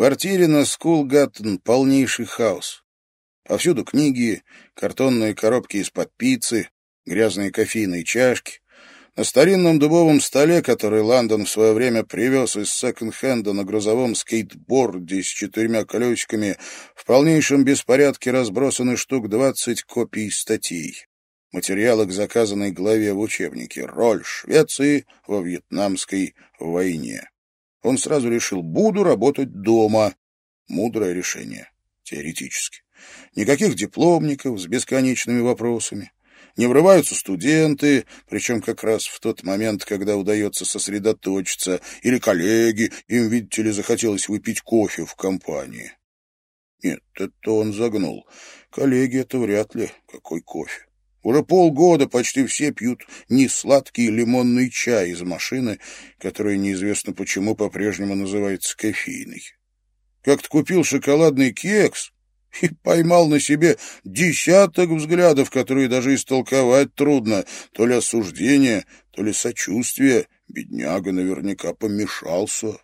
квартире на Скулгаттен полнейший хаос. Повсюду книги, картонные коробки из-под пиццы, грязные кофейные чашки. На старинном дубовом столе, который Лондон в свое время привез из секонд-хенда на грузовом скейтборде с четырьмя колесиками, в полнейшем беспорядке разбросаны штук двадцать копий статей. Материалы к заказанной главе в учебнике «Роль Швеции во Вьетнамской войне». Он сразу решил, буду работать дома. Мудрое решение, теоретически. Никаких дипломников с бесконечными вопросами. Не врываются студенты, причем как раз в тот момент, когда удается сосредоточиться, или коллеги, им, видите ли, захотелось выпить кофе в компании. Нет, это он загнул. Коллеги — это вряд ли. Какой кофе? Уже полгода почти все пьют несладкий лимонный чай из машины, которая неизвестно почему по-прежнему называется кофейной. Как-то купил шоколадный кекс и поймал на себе десяток взглядов, которые даже истолковать трудно, то ли осуждение, то ли сочувствие. Бедняга наверняка помешался.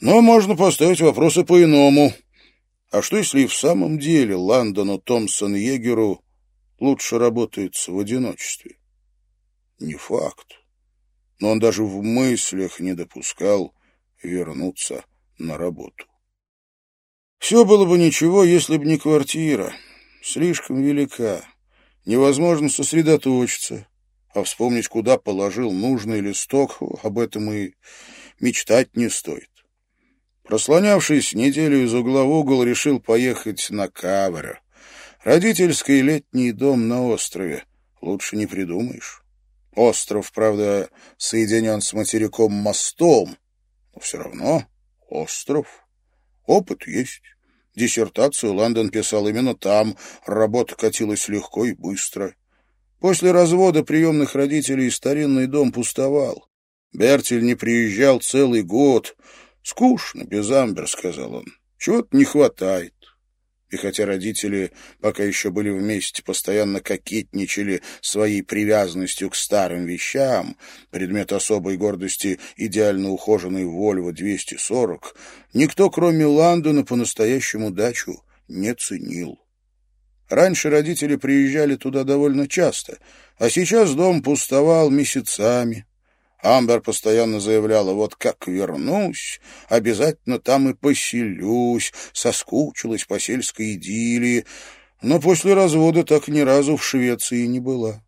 Но можно поставить вопросы по-иному. А что, если и в самом деле Ландону Томпсон-Егеру лучше работается в одиночестве? Не факт. Но он даже в мыслях не допускал вернуться на работу. Все было бы ничего, если бы не квартира. Слишком велика. Невозможно сосредоточиться. А вспомнить, куда положил нужный листок, об этом и мечтать не стоит. Прослонявшись неделю из угла в угол, решил поехать на Кавера. Родительский летний дом на острове. Лучше не придумаешь. Остров, правда, соединен с материком мостом, но все равно остров. Опыт есть. Диссертацию Лондон писал именно там, работа катилась легко и быстро. После развода приемных родителей старинный дом пустовал. Бертель не приезжал целый год. «Скучно, без Амбер», — сказал он. «Чего-то не хватает». И хотя родители, пока еще были вместе, постоянно кокетничали своей привязанностью к старым вещам, предмет особой гордости идеально ухоженный «Вольво-240», никто, кроме Ландона, по-настоящему дачу не ценил. Раньше родители приезжали туда довольно часто, а сейчас дом пустовал месяцами, Амбер постоянно заявляла, вот как вернусь, обязательно там и поселюсь, соскучилась по сельской идиллии, но после развода так ни разу в Швеции не была.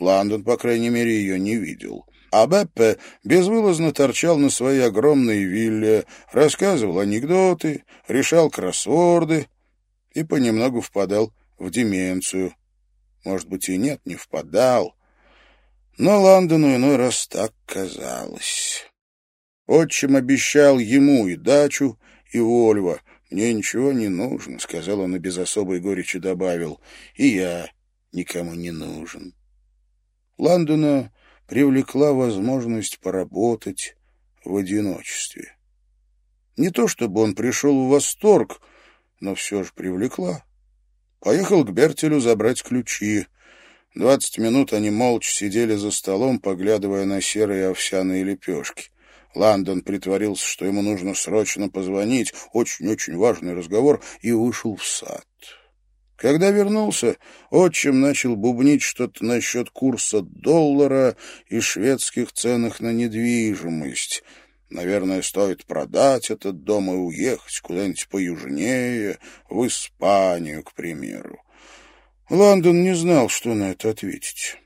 Лондон, по крайней мере, ее не видел. А Беппе безвылазно торчал на своей огромной вилле, рассказывал анекдоты, решал кроссворды и понемногу впадал в деменцию. Может быть, и нет, не впадал, но Лондону иной раз так казалось. Отчим обещал ему и дачу, и Вольво. «Мне ничего не нужно», — сказал он и без особой горечи добавил. «И я никому не нужен». Лондона привлекла возможность поработать в одиночестве. Не то чтобы он пришел в восторг, но все же привлекла. Поехал к Бертелю забрать ключи. Двадцать минут они молча сидели за столом, поглядывая на серые овсяные лепешки. Лондон притворился, что ему нужно срочно позвонить, очень-очень важный разговор, и вышел в сад. Когда вернулся, отчим начал бубнить что-то насчет курса доллара и шведских ценах на недвижимость. Наверное, стоит продать этот дом и уехать куда-нибудь поюжнее, в Испанию, к примеру. Лондон не знал, что на это ответить.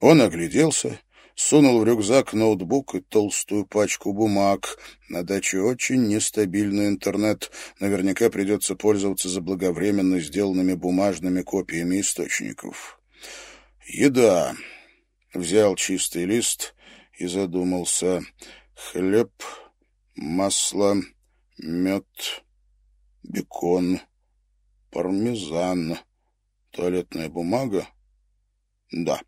Он огляделся, сунул в рюкзак ноутбук и толстую пачку бумаг. На даче очень нестабильный интернет. Наверняка придется пользоваться заблаговременно сделанными бумажными копиями источников. Еда. Взял чистый лист и задумался. Хлеб, масло, мед, бекон, пармезан. Туалетная бумага? Да.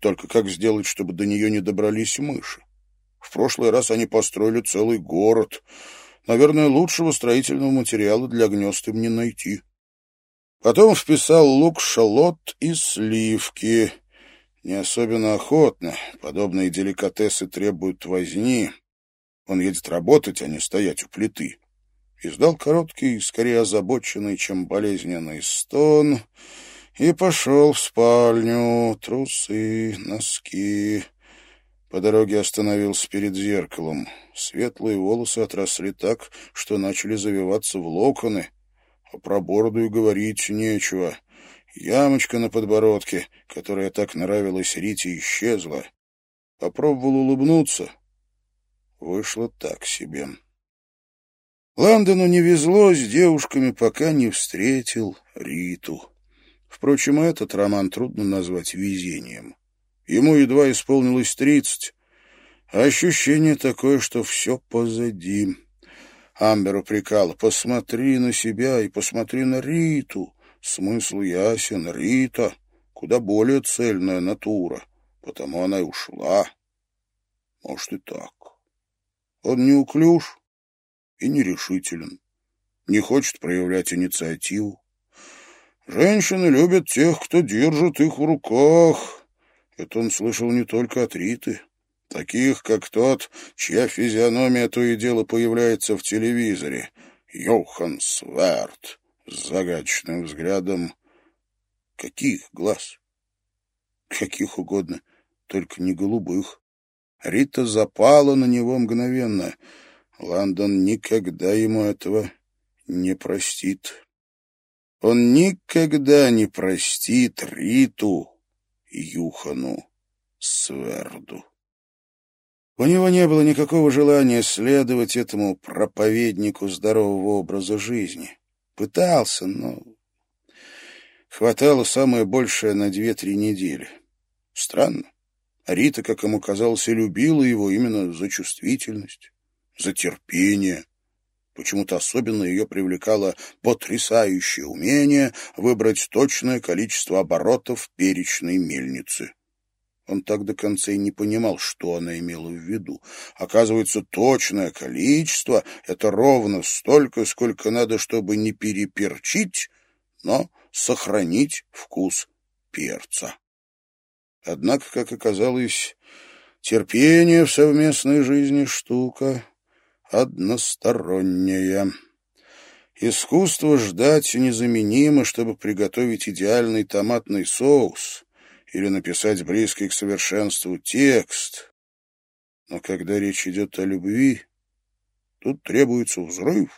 Только как сделать, чтобы до нее не добрались мыши? В прошлый раз они построили целый город. Наверное, лучшего строительного материала для гнезд им не найти. Потом вписал лук, шалот и сливки. Не особенно охотно. Подобные деликатесы требуют возни. Он едет работать, а не стоять у плиты. Издал короткий, скорее озабоченный, чем болезненный стон, и пошел в спальню. Трусы, носки. По дороге остановился перед зеркалом. Светлые волосы отросли так, что начали завиваться в локоны. А про бороду и говорить нечего. Ямочка на подбородке, которая так нравилась Рите, исчезла. Попробовал улыбнуться. Вышло так себе. Ландону не везло с девушками, пока не встретил Риту. Впрочем, этот роман трудно назвать везением. Ему едва исполнилось тридцать, а ощущение такое, что все позади. Амбер упрекала, посмотри на себя и посмотри на Риту. Смысл ясен, Рита куда более цельная натура, потому она и ушла. Может, и так. Он не уклюж и нерешителен, не хочет проявлять инициативу. Женщины любят тех, кто держит их в руках. Это он слышал не только от Риты. Таких, как тот, чья физиономия то и дело появляется в телевизоре. Йохан Сверд с загадочным взглядом. Каких глаз? Каких угодно, только не голубых. Рита запала на него мгновенно. Лондон никогда ему этого не простит. Он никогда не простит Риту Юхану Сверду. У него не было никакого желания следовать этому проповеднику здорового образа жизни. Пытался, но хватало самое большее на две-три недели. Странно. Рита, как ему казалось, и любила его именно за чувствительность, за терпение. Почему-то особенно ее привлекало потрясающее умение выбрать точное количество оборотов перечной мельницы. Он так до конца и не понимал, что она имела в виду. Оказывается, точное количество — это ровно столько, сколько надо, чтобы не переперчить, но сохранить вкус перца. Однако, как оказалось, терпение в совместной жизни штука односторонняя. Искусство ждать незаменимо, чтобы приготовить идеальный томатный соус или написать близкий к совершенству текст. Но когда речь идет о любви, тут требуется взрыв,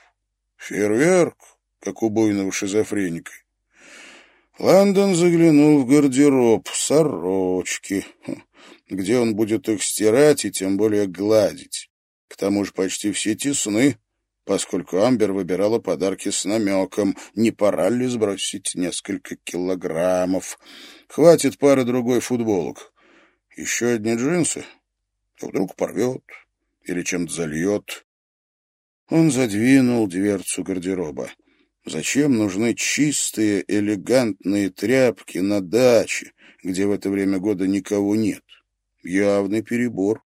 фейерверк, как у буйного шизофреника. Лондон заглянул в гардероб, сорочки, где он будет их стирать и тем более гладить. К тому же почти все тесны, поскольку Амбер выбирала подарки с намеком, не пора ли сбросить несколько килограммов. Хватит пары-другой футболок. Еще одни джинсы, а вдруг порвет или чем-то зальет. Он задвинул дверцу гардероба. Зачем нужны чистые, элегантные тряпки на даче, где в это время года никого нет? Явный перебор.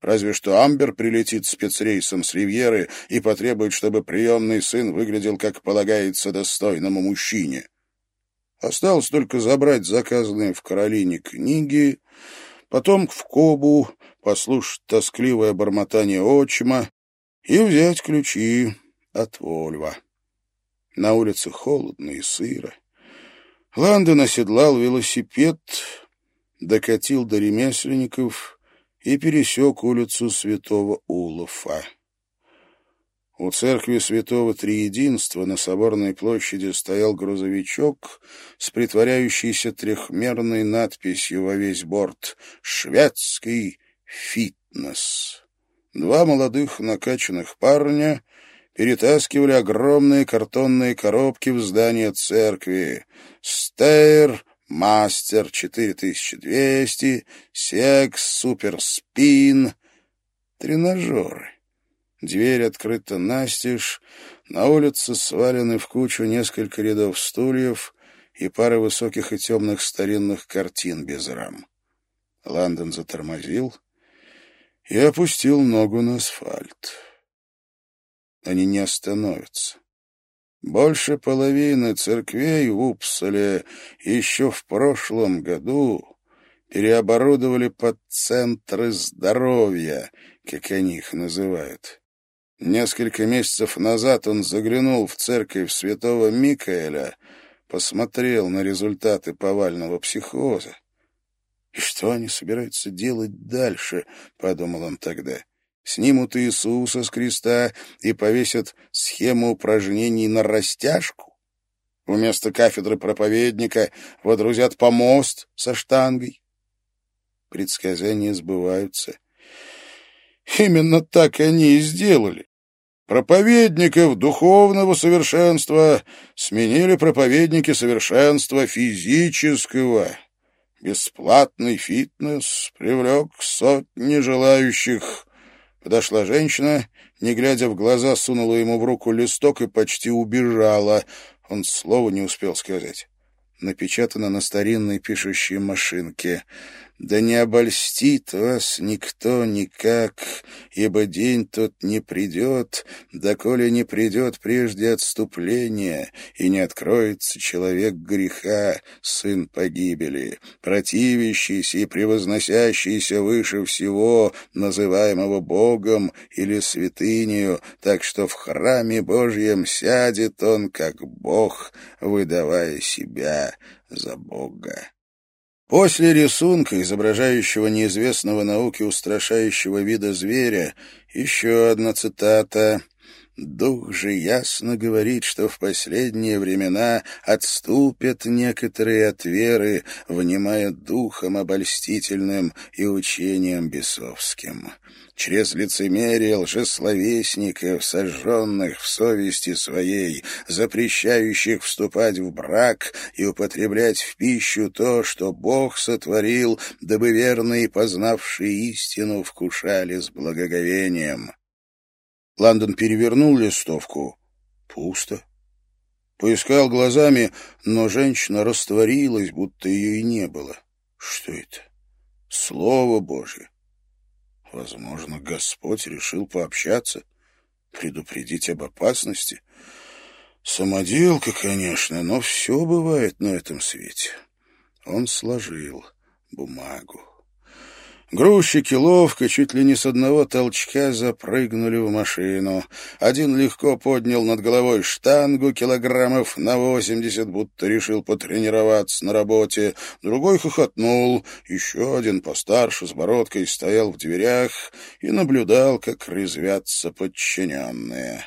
Разве что Амбер прилетит спецрейсом с Ривьеры и потребует, чтобы приемный сын выглядел, как полагается, достойному мужчине. Осталось только забрать заказанные в Каролине книги, потом в Кобу послушать тоскливое бормотание отчима и взять ключи от Вольва. На улице холодно и сыро. Ландон оседлал велосипед, докатил до ремесленников и пересек улицу Святого Улафа. У церкви Святого Триединства на Соборной площади стоял грузовичок с притворяющейся трехмерной надписью во весь борт «Шведский фитнес». Два молодых накачанных парня — перетаскивали огромные картонные коробки в здание церкви. Стейр, Мастер 4200, Секс, Суперспин, тренажеры. Дверь открыта настежь, на улице свалены в кучу несколько рядов стульев и пара высоких и темных старинных картин без рам. Лондон затормозил и опустил ногу на асфальт они не остановятся. Больше половины церквей в Упсале еще в прошлом году переоборудовали под центры здоровья, как они их называют. Несколько месяцев назад он заглянул в церковь святого Микаэля, посмотрел на результаты повального психоза. «И что они собираются делать дальше?» — подумал он тогда. «Снимут Иисуса с креста и повесят схему упражнений на растяжку? Вместо кафедры проповедника водрузят помост со штангой?» Предсказания сбываются. Именно так они и сделали. Проповедников духовного совершенства сменили проповедники совершенства физического. Бесплатный фитнес привлек сотни желающих. Подошла женщина, не глядя в глаза, сунула ему в руку листок и почти убежала. Он слова не успел сказать. Напечатано на старинной пишущей машинке. Да не обольстит вас никто никак, ибо день тот не придет, доколе не придет прежде отступления, и не откроется человек греха, сын погибели, противящийся и превозносящийся выше всего, называемого Богом или святынею, так что в храме Божьем сядет он, как Бог, выдавая себя за Бога. После рисунка, изображающего неизвестного науке устрашающего вида зверя, еще одна цитата Дух же ясно говорит, что в последние времена отступят некоторые от веры, внимая духом обольстительным и учением бесовским. Через лицемерие лжесловесников, сожженных в совести своей, запрещающих вступать в брак и употреблять в пищу то, что Бог сотворил, дабы верные, познавшие истину, вкушали с благоговением. Ландон перевернул листовку. Пусто. Поискал глазами, но женщина растворилась, будто ее и не было. Что это? Слово Божье. Возможно, Господь решил пообщаться, предупредить об опасности. Самоделка, конечно, но все бывает на этом свете. Он сложил бумагу. Грузчики ловко, чуть ли не с одного толчка, запрыгнули в машину. Один легко поднял над головой штангу килограммов на восемьдесят, будто решил потренироваться на работе. Другой хохотнул. Еще один, постарше, с бородкой, стоял в дверях и наблюдал, как резвятся подчиненные.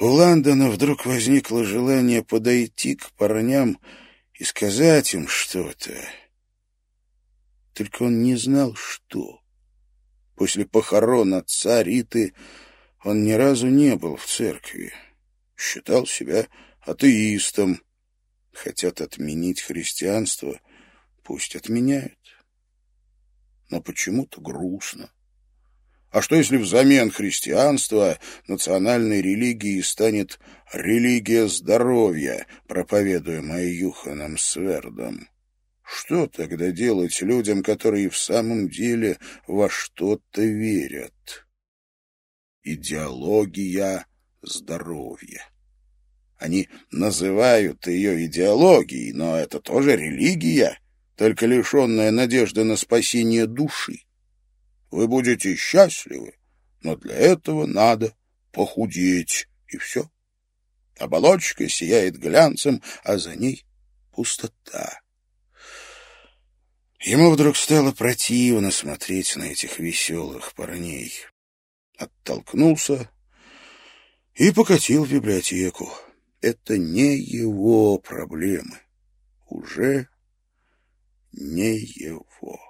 У Ландона вдруг возникло желание подойти к парням и сказать им что-то. Только он не знал, что. После похорон отца Риты он ни разу не был в церкви. Считал себя атеистом. Хотят отменить христианство, пусть отменяют. Но почему-то грустно. А что, если взамен христианства национальной религией станет религия здоровья, проповедуемая Юханом Свердом? Что тогда делать людям, которые в самом деле во что-то верят? Идеология здоровья. Они называют ее идеологией, но это тоже религия, только лишенная надежды на спасение души. Вы будете счастливы, но для этого надо похудеть, и все. Оболочка сияет глянцем, а за ней пустота. Ему вдруг стало противно смотреть на этих веселых парней. Оттолкнулся и покатил в библиотеку. Это не его проблемы. Уже не его.